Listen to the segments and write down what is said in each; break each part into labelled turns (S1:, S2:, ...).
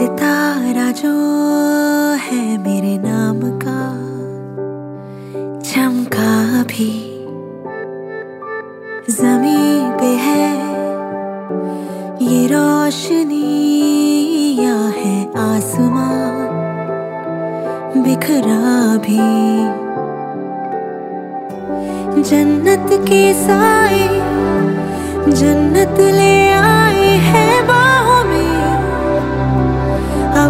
S1: सितारा जो है मेरे नाम का, चमका भी ज़मीन पे है। ये रोशनी या है आसमां, बिखरा भी। जन्नत के साए, जन्नत ले आए हैं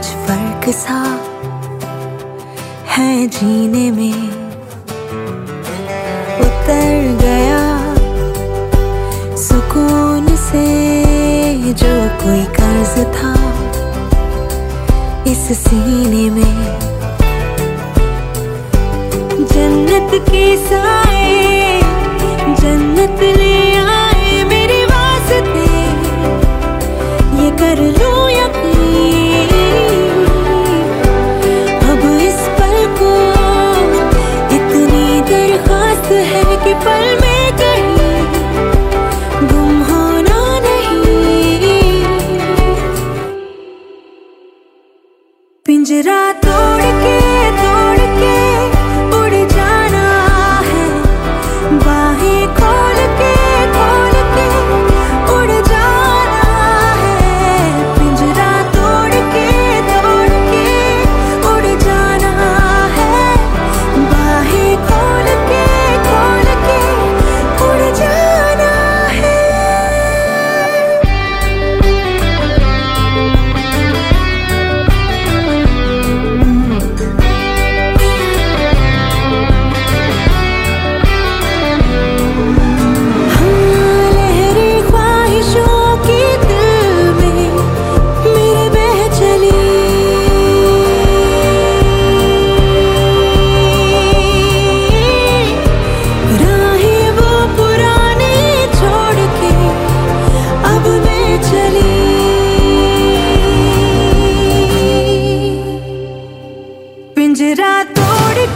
S1: कुछ फ़र्क सा है जीने में। उतर गया सुकून से जो कोई कर्ज था इस सीने में। जन्नत के साए, जन्नत ले पिंजरा तोड़ के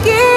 S1: again.